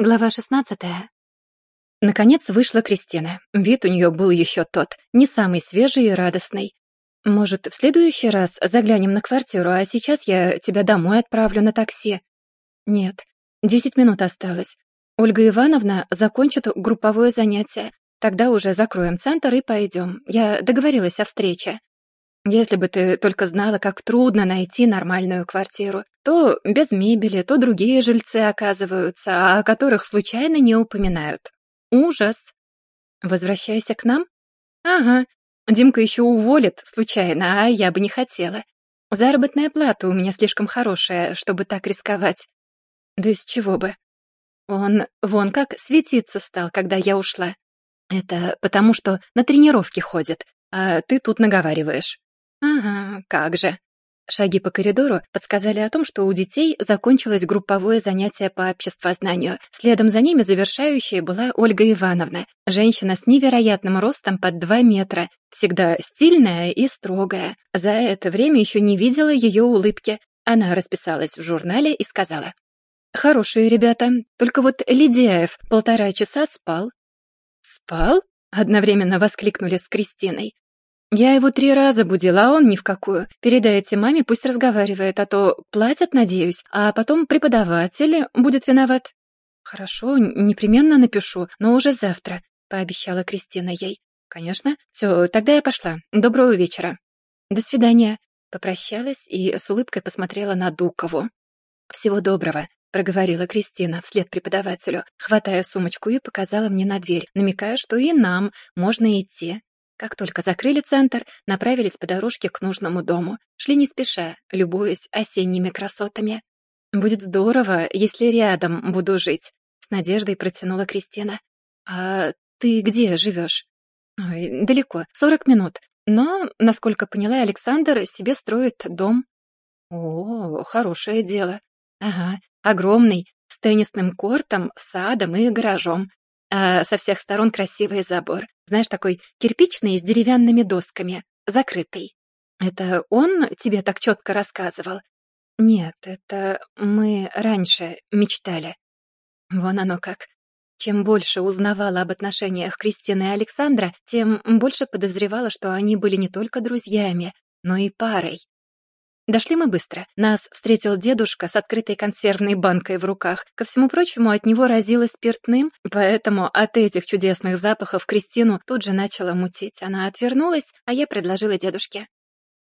Глава шестнадцатая. Наконец вышла Кристина. Вид у нее был еще тот, не самый свежий и радостный. «Может, в следующий раз заглянем на квартиру, а сейчас я тебя домой отправлю на такси?» «Нет, десять минут осталось. Ольга Ивановна закончит групповое занятие. Тогда уже закроем центр и пойдем. Я договорилась о встрече». Если бы ты только знала, как трудно найти нормальную квартиру. То без мебели, то другие жильцы оказываются, о которых случайно не упоминают. Ужас. Возвращайся к нам? Ага. Димка еще уволит случайно, а я бы не хотела. Заработная плата у меня слишком хорошая, чтобы так рисковать. Да из чего бы? Он вон как светиться стал, когда я ушла. Это потому, что на тренировки ходит, а ты тут наговариваешь. «Ага, как же». Шаги по коридору подсказали о том, что у детей закончилось групповое занятие по обществознанию. Следом за ними завершающей была Ольга Ивановна, женщина с невероятным ростом под два метра, всегда стильная и строгая. За это время еще не видела ее улыбки. Она расписалась в журнале и сказала, «Хорошие ребята, только вот Лидяев полтора часа спал». «Спал?» — одновременно воскликнули с Кристиной. Я его три раза будила, а он ни в какую. Передайте маме, пусть разговаривает, а то платят, надеюсь, а потом преподаватель будет виноват. Хорошо, непременно напишу, но уже завтра, пообещала Кристина ей. Конечно. Все, тогда я пошла. Доброго вечера. До свидания. Попрощалась и с улыбкой посмотрела на Дукову. Всего доброго, проговорила Кристина вслед преподавателю, хватая сумочку и показала мне на дверь, намекая, что и нам можно идти. Как только закрыли центр, направились по дорожке к нужному дому. Шли не спеша, любуясь осенними красотами. «Будет здорово, если рядом буду жить», — с надеждой протянула Кристина. «А ты где живешь?» «Ой, далеко, сорок минут. Но, насколько поняла, Александр себе строит дом». «О, хорошее дело. Ага, огромный, с теннисным кортом, садом и гаражом а со всех сторон красивый забор. Знаешь, такой кирпичный с деревянными досками, закрытый. Это он тебе так четко рассказывал? Нет, это мы раньше мечтали. Вон оно как. Чем больше узнавала об отношениях Кристины и Александра, тем больше подозревала, что они были не только друзьями, но и парой. Дошли мы быстро. Нас встретил дедушка с открытой консервной банкой в руках. Ко всему прочему, от него разило спиртным, поэтому от этих чудесных запахов Кристину тут же начала мутить. Она отвернулась, а я предложила дедушке.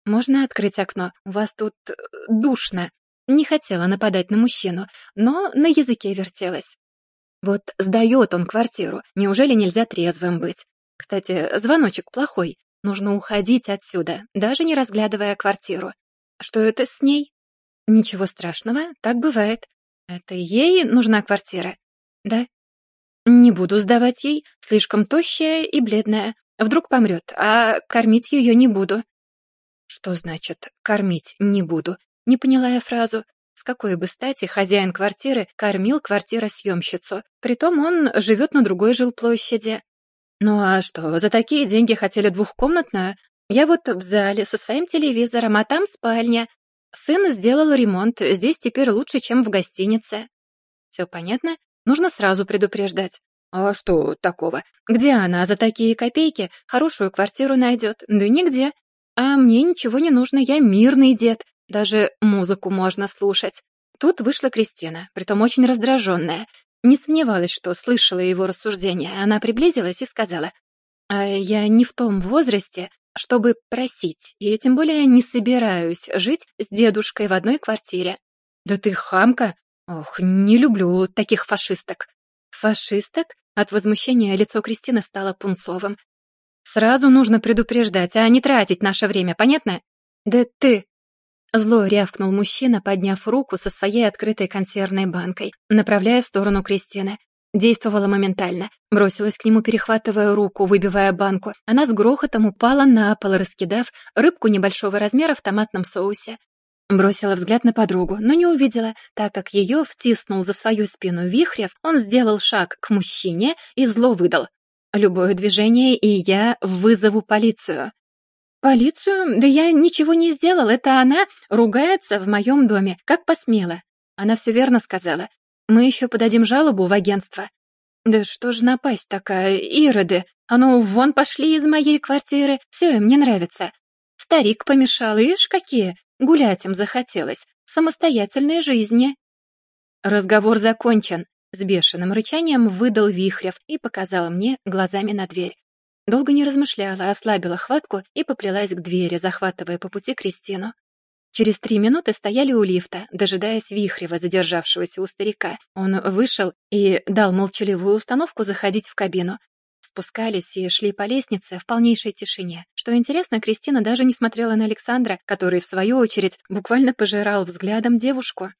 «Можно открыть окно? У вас тут э, душно». Не хотела нападать на мужчину, но на языке вертелась. Вот сдает он квартиру, неужели нельзя трезвым быть? Кстати, звоночек плохой, нужно уходить отсюда, даже не разглядывая квартиру. Что это с ней? Ничего страшного, так бывает. Это ей нужна квартира? Да. Не буду сдавать ей, слишком тощая и бледная. Вдруг помрет, а кормить ее не буду. Что значит «кормить не буду»? Не поняла я фразу. С какой бы стати хозяин квартиры кормил квартиросъемщицу? Притом он живет на другой жилплощади. Ну а что, за такие деньги хотели двухкомнатную? Я вот в зале со своим телевизором, а там спальня. Сын сделал ремонт, здесь теперь лучше, чем в гостинице. Все понятно? Нужно сразу предупреждать. А что такого? Где она за такие копейки хорошую квартиру найдет? Да нигде. А мне ничего не нужно, я мирный дед. Даже музыку можно слушать. Тут вышла Кристина, притом очень раздраженная. Не сомневалась, что слышала его рассуждения. Она приблизилась и сказала, «А я не в том возрасте, чтобы просить, и тем более не собираюсь жить с дедушкой в одной квартире. Да ты хамка! Ох, не люблю таких фашисток. Фашисток? От возмущения лицо Кристины стало пунцовым. Сразу нужно предупреждать, а не тратить наше время, понятно? Да ты... Зло рявкнул мужчина, подняв руку со своей открытой консервной банкой, направляя в сторону Кристины. Действовала моментально. Бросилась к нему, перехватывая руку, выбивая банку. Она с грохотом упала на пол, раскидав рыбку небольшого размера в томатном соусе. Бросила взгляд на подругу, но не увидела, так как ее втиснул за свою спину Вихрев, он сделал шаг к мужчине и зло выдал. «Любое движение, и я вызову полицию». «Полицию? Да я ничего не сделал, это она ругается в моем доме, как посмела». Она все верно сказала. Мы еще подадим жалобу в агентство. Да что же напасть такая, ироды? А ну, вон пошли из моей квартиры, все им не нравится. Старик помешал, ишь какие, гулять им захотелось, самостоятельной жизни. Разговор закончен. С бешеным рычанием выдал Вихрев и показал мне глазами на дверь. Долго не размышляла, ослабила хватку и поплелась к двери, захватывая по пути Кристину. Через три минуты стояли у лифта, дожидаясь Вихрева, задержавшегося у старика. Он вышел и дал молчаливую установку заходить в кабину. Спускались и шли по лестнице в полнейшей тишине. Что интересно, Кристина даже не смотрела на Александра, который, в свою очередь, буквально пожирал взглядом девушку.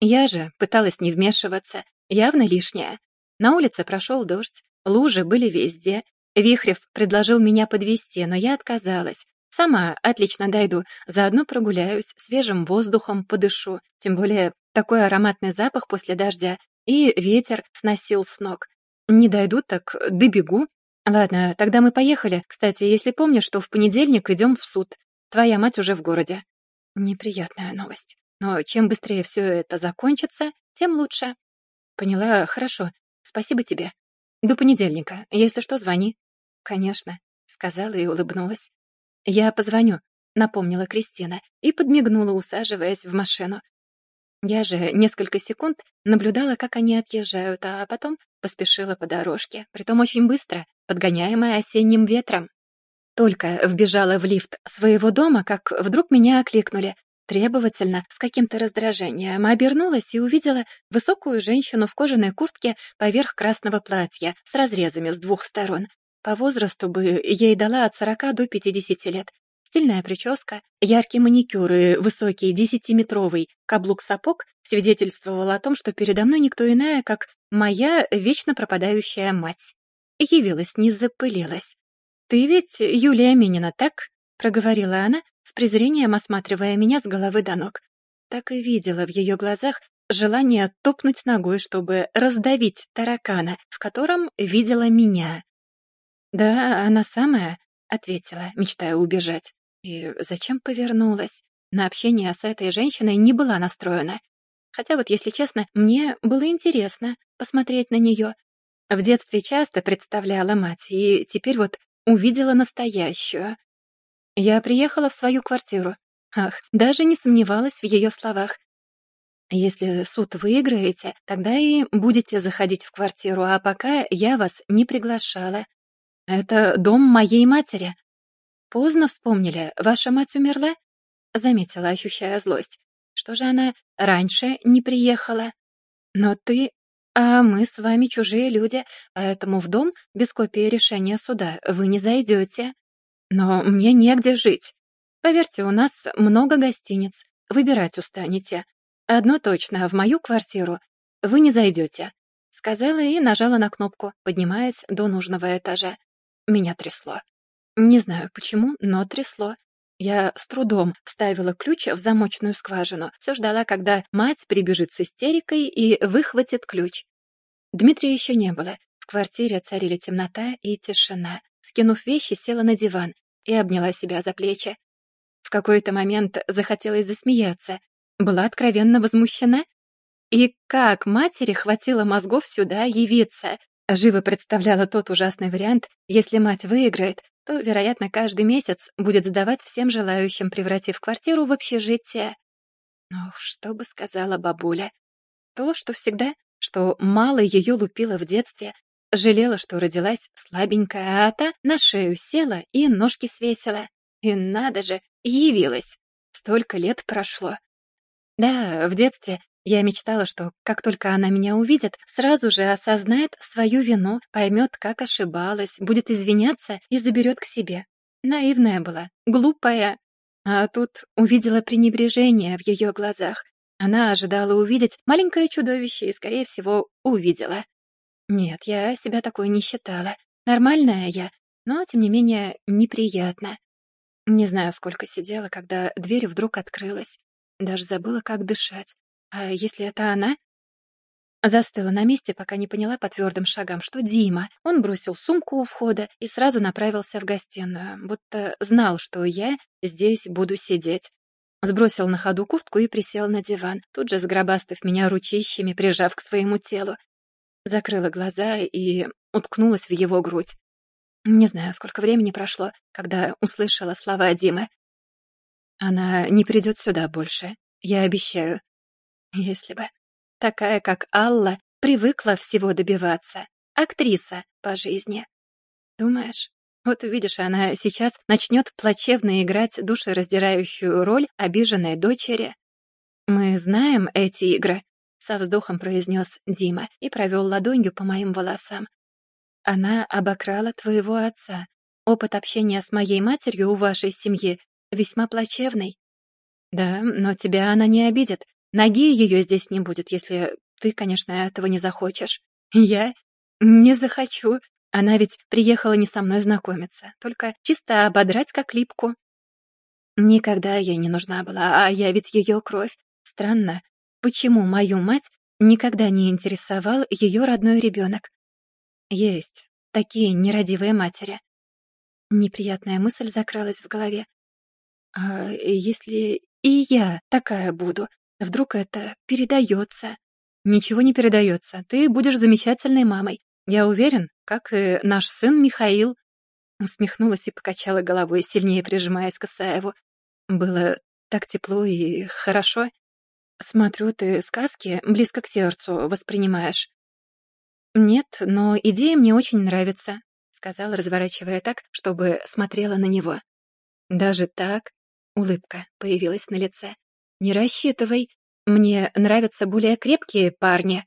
Я же пыталась не вмешиваться, явно лишняя. На улице прошел дождь, лужи были везде. Вихрев предложил меня подвести, но я отказалась. Сама отлично дойду, заодно прогуляюсь, свежим воздухом подышу, тем более такой ароматный запах после дождя, и ветер сносил с ног. Не дойду, так добегу. Ладно, тогда мы поехали. Кстати, если помнишь, что в понедельник идем в суд. Твоя мать уже в городе. Неприятная новость. Но чем быстрее все это закончится, тем лучше. Поняла, хорошо. Спасибо тебе. До понедельника. Если что, звони. Конечно, сказала и улыбнулась. «Я позвоню», — напомнила Кристина и подмигнула, усаживаясь в машину. Я же несколько секунд наблюдала, как они отъезжают, а потом поспешила по дорожке, притом очень быстро, подгоняемая осенним ветром. Только вбежала в лифт своего дома, как вдруг меня окликнули. Требовательно, с каким-то раздражением, обернулась и увидела высокую женщину в кожаной куртке поверх красного платья с разрезами с двух сторон. По возрасту бы ей дала от 40 до 50 лет. Стильная прическа, яркий маникюр и высокий десятиметровый каблук сапог свидетельствовал о том, что передо мной никто иная, как моя вечно пропадающая мать. Явилась, не запылилась. «Ты ведь Юлия Минина, так?» — проговорила она, с презрением осматривая меня с головы до ног. Так и видела в ее глазах желание топнуть ногой, чтобы раздавить таракана, в котором видела меня. «Да, она самая», — ответила, мечтая убежать. И зачем повернулась? На общение с этой женщиной не была настроена. Хотя вот, если честно, мне было интересно посмотреть на нее. В детстве часто представляла мать, и теперь вот увидела настоящую. Я приехала в свою квартиру. Ах, даже не сомневалась в ее словах. Если суд выиграете, тогда и будете заходить в квартиру, а пока я вас не приглашала. Это дом моей матери. Поздно вспомнили, ваша мать умерла? Заметила, ощущая злость. Что же она раньше не приехала? Но ты... А мы с вами чужие люди, поэтому в дом без копии решения суда вы не зайдете. Но мне негде жить. Поверьте, у нас много гостиниц. Выбирать устанете. Одно точно, в мою квартиру вы не зайдете. Сказала и нажала на кнопку, поднимаясь до нужного этажа. Меня трясло. Не знаю почему, но трясло. Я с трудом вставила ключ в замочную скважину, все ждала, когда мать прибежит с истерикой и выхватит ключ. Дмитрия еще не было. В квартире царили темнота и тишина. Скинув вещи, села на диван и обняла себя за плечи. В какой-то момент захотелось засмеяться. Была откровенно возмущена. И как матери хватило мозгов сюда явиться? Живо представляла тот ужасный вариант, если мать выиграет, то, вероятно, каждый месяц будет сдавать всем желающим, превратив квартиру в общежитие. Но что бы сказала бабуля? То, что всегда, что мало ее лупила в детстве, жалела, что родилась слабенькая, а та на шею села и ножки свесила. И надо же, явилась. Столько лет прошло. Да, в детстве я мечтала, что как только она меня увидит, сразу же осознает свою вину, поймет, как ошибалась, будет извиняться и заберет к себе. Наивная была, глупая. А тут увидела пренебрежение в ее глазах. Она ожидала увидеть маленькое чудовище и, скорее всего, увидела. Нет, я себя такой не считала. Нормальная я, но, тем не менее, неприятно. Не знаю, сколько сидела, когда дверь вдруг открылась. Даже забыла, как дышать. А если это она? Застыла на месте, пока не поняла по твердым шагам, что Дима. Он бросил сумку у входа и сразу направился в гостиную, будто знал, что я здесь буду сидеть. Сбросил на ходу куртку и присел на диван, тут же сгробастав меня ручищами, прижав к своему телу. Закрыла глаза и уткнулась в его грудь. Не знаю, сколько времени прошло, когда услышала слова Димы. Она не придет сюда больше, я обещаю. Если бы. Такая, как Алла, привыкла всего добиваться. Актриса по жизни. Думаешь? Вот увидишь, она сейчас начнет плачевно играть душераздирающую роль обиженной дочери. Мы знаем эти игры, со вздохом произнес Дима и провел ладонью по моим волосам. Она обокрала твоего отца. Опыт общения с моей матерью у вашей семьи весьма плачевный. Да, но тебя она не обидит. Ноги ее здесь не будет, если ты, конечно, этого не захочешь. Я не захочу. Она ведь приехала не со мной знакомиться, только чисто ободрать как липку. Никогда ей не нужна была, а я ведь ее кровь. Странно, почему мою мать никогда не интересовал ее родной ребенок? Есть такие нерадивые матери. Неприятная мысль закралась в голове. А если и я такая буду, вдруг это передается? Ничего не передается. Ты будешь замечательной мамой. Я уверен, как и наш сын Михаил. Усмехнулась и покачала головой, сильнее прижимаясь к Исаеву. Было так тепло и хорошо. Смотрю, ты сказки близко к сердцу воспринимаешь. «Нет, но идея мне очень нравится», — сказала, разворачивая так, чтобы смотрела на него. «Даже так?» — улыбка появилась на лице. «Не рассчитывай. Мне нравятся более крепкие парни».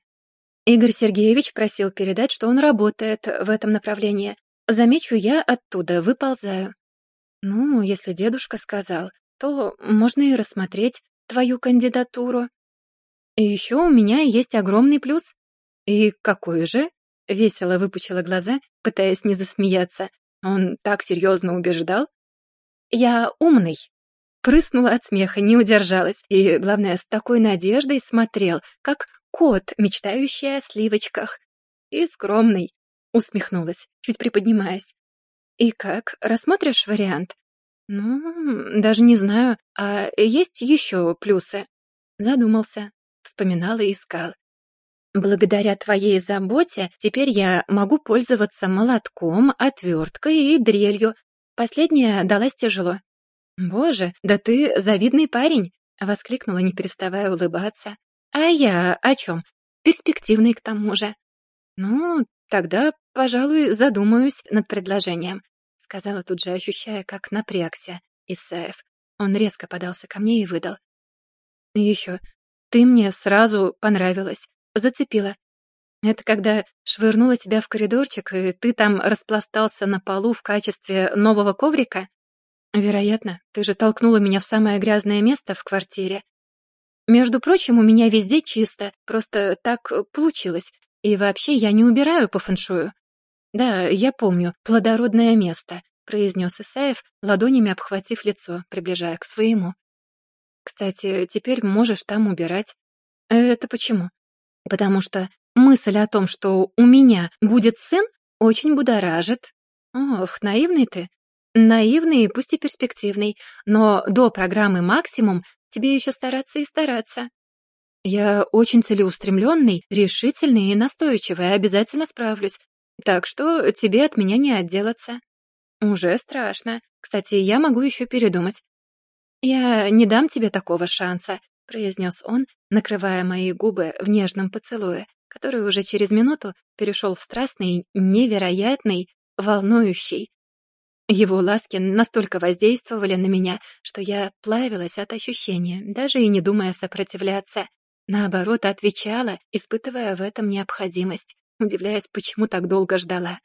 Игорь Сергеевич просил передать, что он работает в этом направлении. Замечу, я оттуда выползаю. Ну, если дедушка сказал, то можно и рассмотреть твою кандидатуру. И еще у меня есть огромный плюс. «И какой же?» — весело выпучила глаза, пытаясь не засмеяться. Он так серьезно убеждал. «Я умный». Прыснула от смеха, не удержалась, и, главное, с такой надеждой смотрел, как кот, мечтающий о сливочках. «И скромный», — усмехнулась, чуть приподнимаясь. «И как, рассмотришь вариант?» «Ну, даже не знаю, а есть еще плюсы?» Задумался, вспоминал и искал. Благодаря твоей заботе теперь я могу пользоваться молотком, отверткой и дрелью. Последняя далась тяжело. «Боже, да ты завидный парень!» — воскликнула, не переставая улыбаться. «А я о чем? Перспективный к тому же». «Ну, тогда, пожалуй, задумаюсь над предложением», — сказала тут же, ощущая, как напрягся Исаев. Он резко подался ко мне и выдал. «И еще, ты мне сразу понравилась. Зацепила. Это когда швырнула тебя в коридорчик, и ты там распластался на полу в качестве нового коврика? Вероятно, ты же толкнула меня в самое грязное место в квартире. Между прочим, у меня везде чисто, просто так получилось. И вообще я не убираю по фэншую. Да, я помню, плодородное место, произнес Исаев, ладонями обхватив лицо, приближая к своему. Кстати, теперь можешь там убирать. Это почему? потому что мысль о том, что у меня будет сын, очень будоражит. Ох, наивный ты. Наивный, пусть и перспективный, но до программы «Максимум» тебе еще стараться и стараться. Я очень целеустремленный, решительный и настойчивый, обязательно справлюсь. Так что тебе от меня не отделаться. Уже страшно. Кстати, я могу еще передумать. Я не дам тебе такого шанса. — произнес он, накрывая мои губы в нежном поцелуе, который уже через минуту перешел в страстный, невероятный, волнующий. Его ласки настолько воздействовали на меня, что я плавилась от ощущения, даже и не думая сопротивляться. Наоборот, отвечала, испытывая в этом необходимость, удивляясь, почему так долго ждала.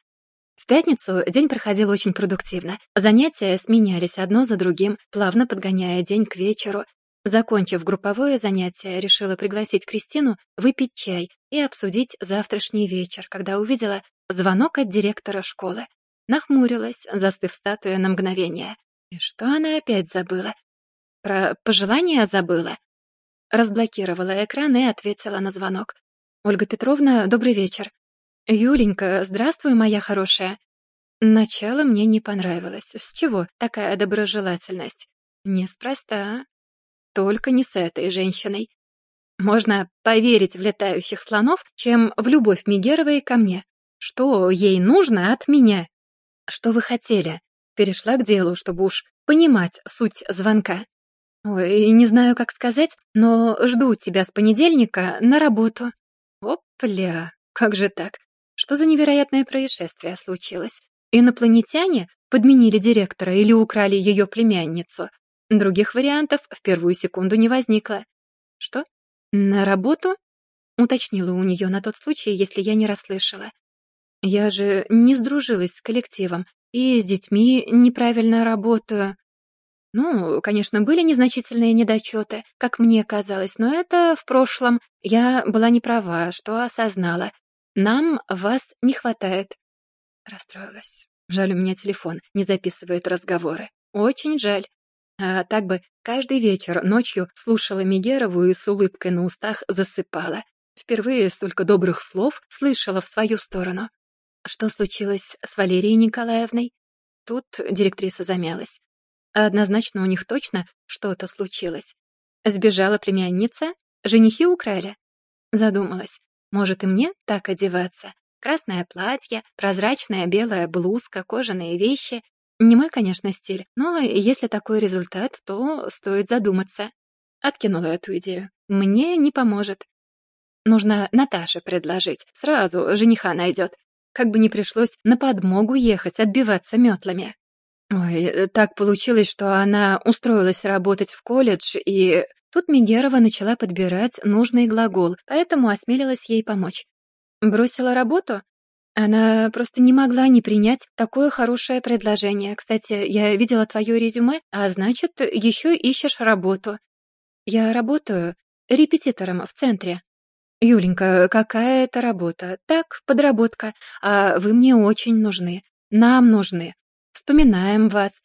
В пятницу день проходил очень продуктивно. Занятия сменялись одно за другим, плавно подгоняя день к вечеру, Закончив групповое занятие, решила пригласить Кристину выпить чай и обсудить завтрашний вечер, когда увидела звонок от директора школы. Нахмурилась, застыв статуя на мгновение. И что она опять забыла? Про пожелания забыла? Разблокировала экран и ответила на звонок. «Ольга Петровна, добрый вечер». «Юленька, здравствуй, моя хорошая». Начало мне не понравилось. С чего такая доброжелательность? Неспроста. только не с этой женщиной. Можно поверить в летающих слонов, чем в любовь Мигеровой ко мне. Что ей нужно от меня? Что вы хотели? Перешла к делу, чтобы уж понимать суть звонка. Ой, не знаю, как сказать, но жду тебя с понедельника на работу. Опля, как же так? Что за невероятное происшествие случилось? Инопланетяне подменили директора или украли ее племянницу? Других вариантов в первую секунду не возникло. Что? На работу? Уточнила у нее на тот случай, если я не расслышала. Я же не сдружилась с коллективом и с детьми неправильно работаю. Ну, конечно, были незначительные недочеты, как мне казалось, но это в прошлом. Я была не права, что осознала. Нам вас не хватает. Расстроилась. Жаль, у меня телефон не записывает разговоры. Очень жаль. А так бы каждый вечер ночью слушала Мигерову и с улыбкой на устах засыпала. Впервые столько добрых слов слышала в свою сторону. Что случилось с Валерией Николаевной? Тут директриса замялась. Однозначно у них точно что-то случилось. Сбежала племянница? Женихи украли? Задумалась. Может, и мне так одеваться? Красное платье, прозрачная белая блузка, кожаные вещи. Не мой, конечно, стиль, но если такой результат, то стоит задуматься. Откинула эту идею. Мне не поможет. Нужно Наташе предложить. Сразу жениха найдет. Как бы не пришлось на подмогу ехать, отбиваться метлами. Ой, э, так получилось, что она устроилась работать в колледж, и тут Мегерова начала подбирать нужный глагол, поэтому осмелилась ей помочь. Бросила работу? Она просто не могла не принять такое хорошее предложение. Кстати, я видела твое резюме, а значит, еще ищешь работу. Я работаю репетитором в центре. Юленька, какая это работа? Так, подработка. А вы мне очень нужны. Нам нужны. Вспоминаем вас.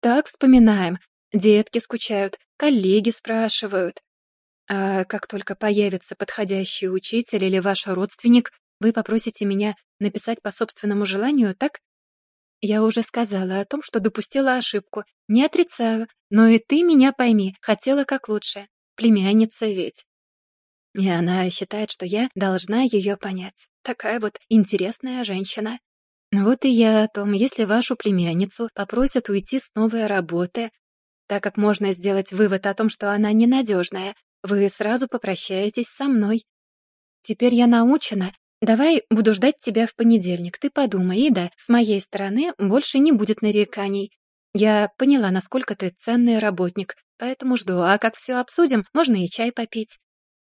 Так вспоминаем. Детки скучают, коллеги спрашивают. А как только появится подходящий учитель или ваш родственник, вы попросите меня написать по собственному желанию, так? Я уже сказала о том, что допустила ошибку. Не отрицаю, но и ты меня пойми, хотела как лучше. Племянница ведь. И она считает, что я должна ее понять. Такая вот интересная женщина. Вот и я о том, если вашу племянницу попросят уйти с новой работы, так как можно сделать вывод о том, что она ненадежная, вы сразу попрощаетесь со мной. Теперь я научена. Давай буду ждать тебя в понедельник. Ты подумай, и да, с моей стороны больше не будет нареканий. Я поняла, насколько ты ценный работник, поэтому жду, а как все обсудим, можно и чай попить.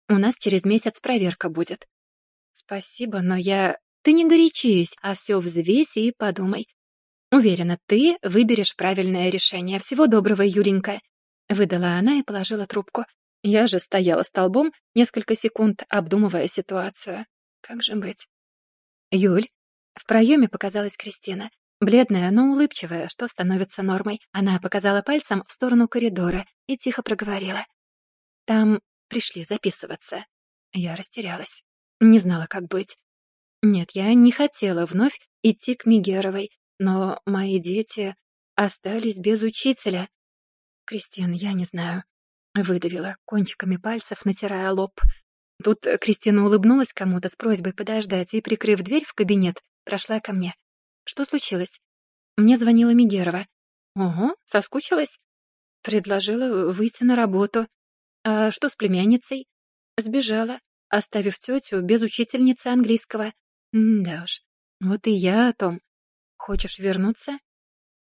У нас через месяц проверка будет. Спасибо, но я ты не горячись, а все взвесь и подумай. Уверена, ты выберешь правильное решение. Всего доброго, Юленька. Выдала она и положила трубку. Я же стояла столбом несколько секунд, обдумывая ситуацию. Как же быть? Юль. В проеме показалась Кристина. Бледная, но улыбчивая, что становится нормой. Она показала пальцем в сторону коридора и тихо проговорила. Там пришли записываться. Я растерялась. Не знала, как быть. Нет, я не хотела вновь идти к Мигеровой, но мои дети остались без учителя. Кристин, я не знаю. Выдавила, кончиками пальцев натирая лоб. Тут Кристина улыбнулась кому-то с просьбой подождать и, прикрыв дверь в кабинет, прошла ко мне. Что случилось? Мне звонила Мигерова. Ого, соскучилась? Предложила выйти на работу. А что с племянницей? Сбежала, оставив тетю без учительницы английского. да уж, вот и я о том. Хочешь вернуться?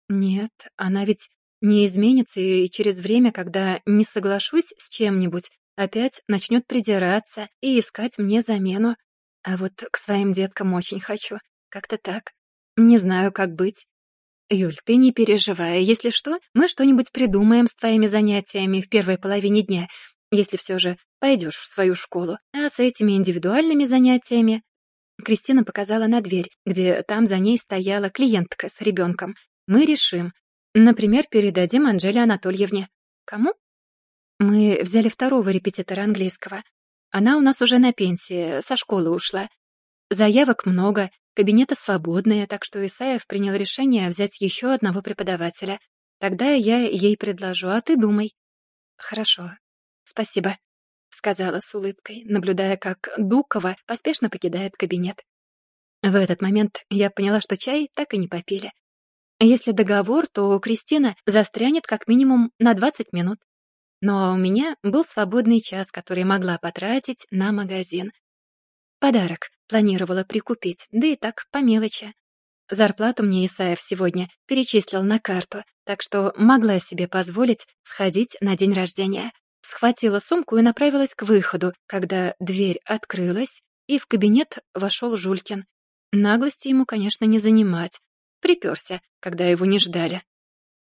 Нет, она ведь не изменится и через время, когда не соглашусь с чем-нибудь, опять начнет придираться и искать мне замену. А вот к своим деткам очень хочу. Как-то так. Не знаю, как быть. Юль, ты не переживай. Если что, мы что-нибудь придумаем с твоими занятиями в первой половине дня, если все же пойдешь в свою школу. А с этими индивидуальными занятиями... Кристина показала на дверь, где там за ней стояла клиентка с ребенком. Мы решим. Например, передадим Анжеле Анатольевне. Кому? Мы взяли второго репетитора английского. Она у нас уже на пенсии, со школы ушла. Заявок много, кабинеты свободные, так что Исаев принял решение взять еще одного преподавателя. Тогда я ей предложу, а ты думай. Хорошо, спасибо», — сказала с улыбкой, наблюдая, как Дукова поспешно покидает кабинет. В этот момент я поняла, что чай так и не попили. Если договор, то Кристина застрянет как минимум на 20 минут. Но у меня был свободный час, который могла потратить на магазин. Подарок планировала прикупить, да и так по мелочи. Зарплату мне Исаев сегодня перечислил на карту, так что могла себе позволить сходить на день рождения. Схватила сумку и направилась к выходу, когда дверь открылась, и в кабинет вошел Жулькин. Наглости ему, конечно, не занимать. Приперся, когда его не ждали.